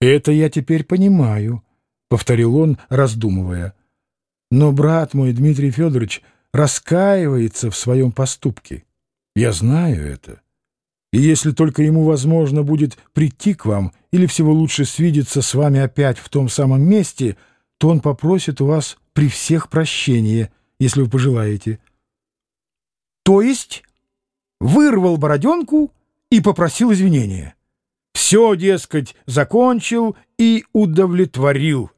«Это я теперь понимаю», — повторил он, раздумывая. «Но брат мой, Дмитрий Федорович, раскаивается в своем поступке. Я знаю это. И если только ему возможно будет прийти к вам или всего лучше свидеться с вами опять в том самом месте, то он попросит у вас при всех прощения, если вы пожелаете». «То есть вырвал бороденку и попросил извинения?» Все, дескать, закончил и удовлетворил.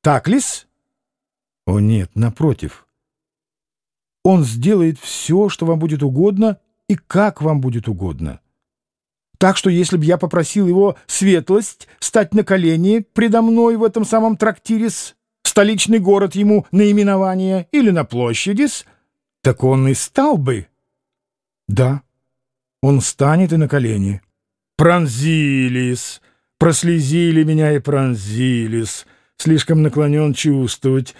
Так ли-с? О нет, напротив. Он сделает все, что вам будет угодно и как вам будет угодно. Так что если бы я попросил его светлость стать на колени предо мной в этом самом трактире с столичный город ему наименование или на площади с, так он и стал бы. Да, он станет и на колени пронзились, прослезили меня и пронзились, слишком наклонен чувствовать.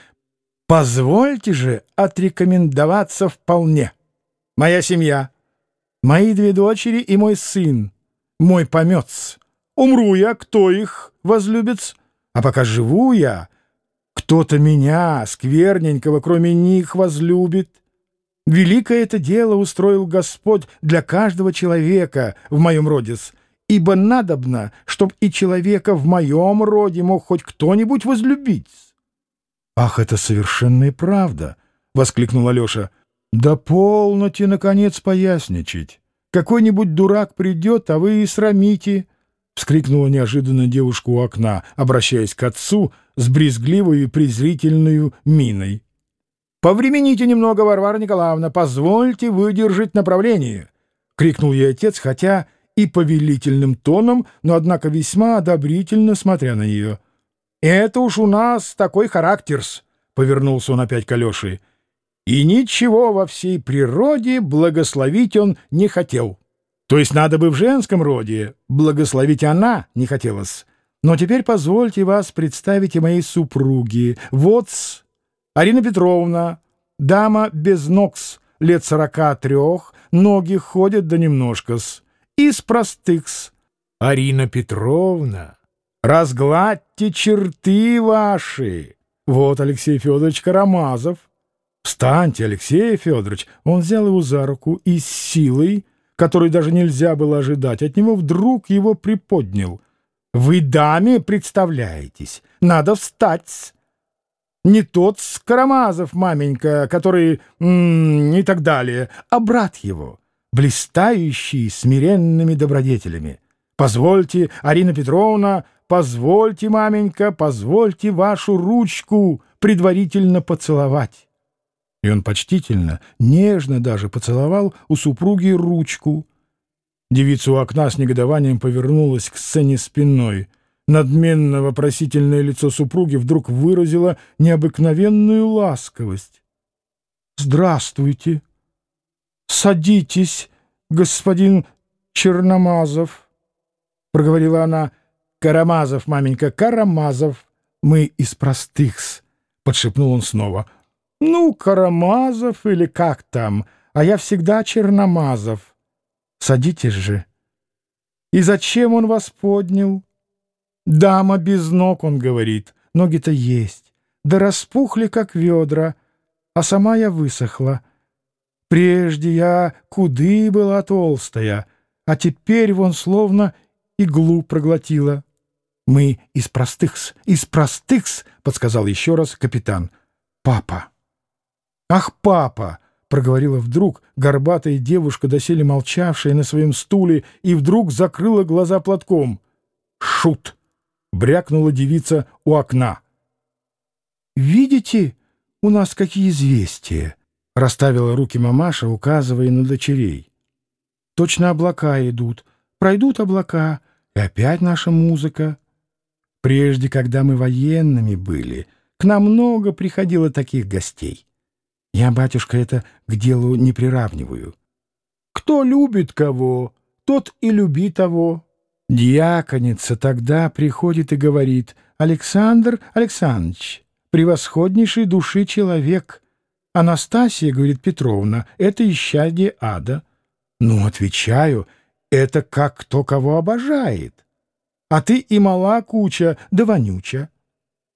Позвольте же отрекомендоваться вполне. Моя семья, мои две дочери и мой сын, мой помец. Умру я, кто их возлюбит? А пока живу я, кто-то меня, скверненького, кроме них, возлюбит. Великое это дело устроил Господь для каждого человека в моем роде ибо надобно, чтоб и человека в моем роде мог хоть кто-нибудь возлюбить. — Ах, это совершенная правда! — воскликнул Алеша. — Да полноте, наконец, поясничать. Какой-нибудь дурак придет, а вы и срамите. — вскрикнула неожиданно девушка у окна, обращаясь к отцу с брезгливой и презрительной миной. — Повремените немного, Варвара Николаевна, позвольте выдержать направление! — крикнул ей отец, хотя и повелительным тоном, но, однако, весьма одобрительно смотря на нее. «Это уж у нас такой характерс», — повернулся он опять к Алёше. «И ничего во всей природе благословить он не хотел. То есть надо бы в женском роде, благословить она не хотелось. Но теперь позвольте вас представить и моей супруге. вот Арина Петровна, дама без ногс, лет сорока трех, ноги ходят да немножко-с из простых-с. Арина Петровна, разгладьте черты ваши. Вот Алексей Федорович Карамазов. Встаньте, Алексей Федорович. Он взял его за руку и с силой, которой даже нельзя было ожидать, от него вдруг его приподнял. Вы даме представляетесь. Надо встать. Не тот Карамазов, маменька, который... М -м, и так далее, а брат его блистающий смиренными добродетелями. Позвольте, Арина Петровна, позвольте, маменька, позвольте вашу ручку предварительно поцеловать. И он почтительно, нежно даже поцеловал у супруги ручку. Девица у окна с негодованием повернулась к сцене спиной. Надменно вопросительное лицо супруги вдруг выразило необыкновенную ласковость. «Здравствуйте!» «Садитесь, господин Черномазов», — проговорила она. «Карамазов, маменька, Карамазов. Мы из простых-с», — подшепнул он снова. «Ну, Карамазов или как там, а я всегда Черномазов. Садитесь же». «И зачем он вас поднял?» «Дама без ног», — он говорит. «Ноги-то есть. Да распухли, как ведра, а сама я высохла». Прежде я куды была толстая, а теперь вон словно иглу проглотила. Мы из простых-с, из простых-с, — подсказал еще раз капитан. Папа. Ах, папа! — проговорила вдруг горбатая девушка, доселе молчавшая на своем стуле, и вдруг закрыла глаза платком. Шут! — брякнула девица у окна. «Видите, у нас какие известия!» — расставила руки мамаша, указывая на дочерей. «Точно облака идут. Пройдут облака, и опять наша музыка. Прежде, когда мы военными были, к нам много приходило таких гостей. Я, батюшка, это к делу не приравниваю. Кто любит кого, тот и люби того. Дьяконица тогда приходит и говорит, «Александр Александрович, превосходнейший души человек». Анастасия, говорит Петровна, это исчадие ада. Ну, отвечаю, это как кто кого обожает. а ты и мала куча, да вонюча.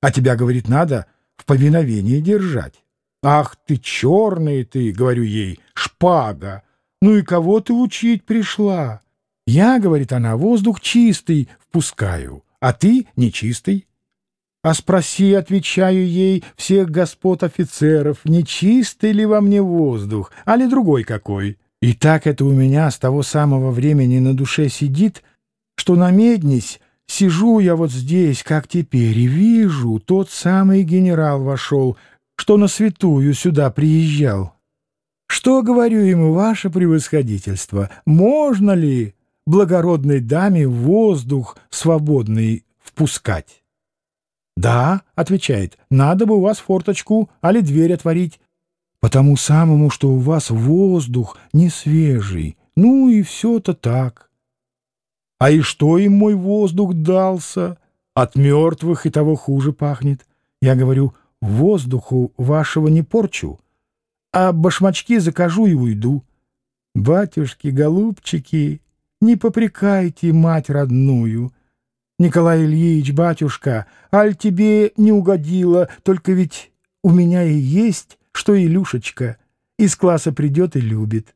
А тебя, говорит, надо в повиновении держать. Ах ты, черный ты, говорю ей, шпага, ну и кого ты учить пришла? Я, говорит она, воздух чистый впускаю, а ты нечистый. А спроси, отвечаю ей, всех господ офицеров, не чистый ли во мне воздух, а ли другой какой. И так это у меня с того самого времени на душе сидит, что намеднись, сижу я вот здесь, как теперь, и вижу, тот самый генерал вошел, что на святую сюда приезжал. Что, говорю ему, ваше превосходительство, можно ли благородной даме воздух свободный впускать? «Да», — отвечает, — «надо бы у вас форточку, али дверь отворить». «Потому самому, что у вас воздух не свежий, ну и все-то так». «А и что им мой воздух дался? От мертвых и того хуже пахнет». Я говорю, «Воздуху вашего не порчу, а башмачки закажу и уйду». «Батюшки, голубчики, не попрекайте мать родную». Николай Ильич, батюшка, аль тебе не угодило, только ведь у меня и есть, что Илюшечка из класса придет и любит.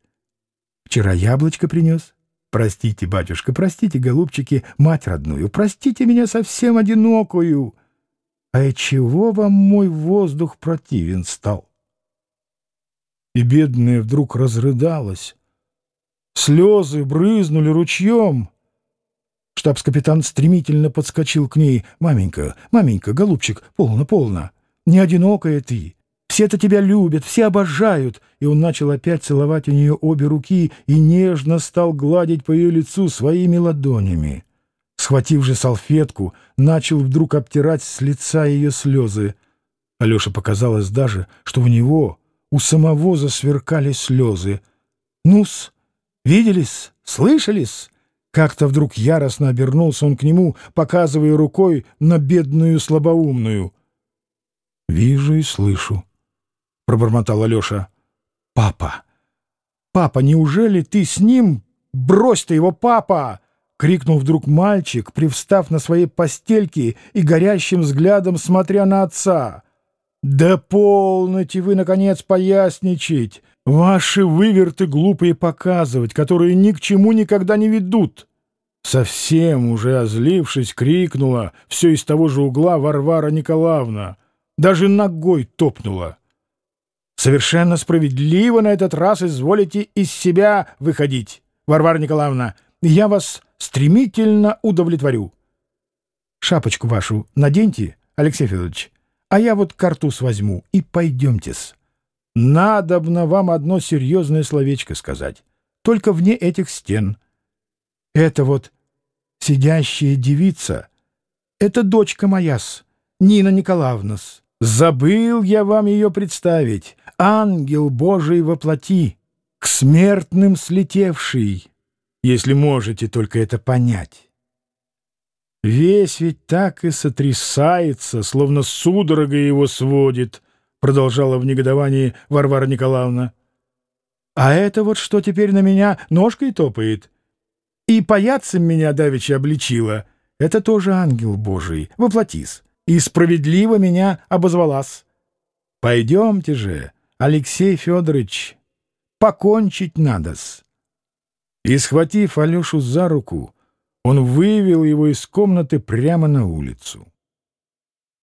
Вчера яблочко принес. Простите, батюшка, простите, голубчики, мать родную, простите меня совсем одинокую. А и чего вам мой воздух противен стал? И бедная вдруг разрыдалась. Слезы брызнули ручьем — Штабс-капитан стремительно подскочил к ней. «Маменька, маменька, голубчик, полно, полно. Не одинокая ты. Все-то тебя любят, все обожают». И он начал опять целовать у нее обе руки и нежно стал гладить по ее лицу своими ладонями. Схватив же салфетку, начал вдруг обтирать с лица ее слезы. Алёше показалось даже, что у него, у самого засверкали слезы. «Ну-с, виделись, слышались?» Как-то вдруг яростно обернулся он к нему, показывая рукой на бедную слабоумную. «Вижу и слышу», — пробормотал Алеша. «Папа! Папа, неужели ты с ним? Брось ты его, папа!» — крикнул вдруг мальчик, привстав на своей постельке и горящим взглядом смотря на отца. «Да полноте вы, наконец, поясничать! Ваши выверты глупые показывать, которые ни к чему никогда не ведут!» Совсем уже озлившись, крикнула все из того же угла Варвара Николаевна. Даже ногой топнула. «Совершенно справедливо на этот раз изволите из себя выходить, Варвара Николаевна. Я вас стремительно удовлетворю. Шапочку вашу наденьте, Алексей Федорович, а я вот картуз возьму и пойдемте-с. Надобно вам одно серьезное словечко сказать, только вне этих стен». Это вот сидящая девица — это дочка моя-с, Нина Николаевна-с. Забыл я вам ее представить. Ангел Божий воплоти, к смертным слетевший, если можете только это понять. Весь ведь так и сотрясается, словно судорога его сводит, продолжала в негодовании Варвара Николаевна. А это вот что теперь на меня ножкой топает — и паяцем меня давеча обличила. Это тоже ангел Божий, воплотис. И справедливо меня обозвалась. Пойдемте же, Алексей Федорович, покончить надо-с. И, схватив Алешу за руку, он вывел его из комнаты прямо на улицу.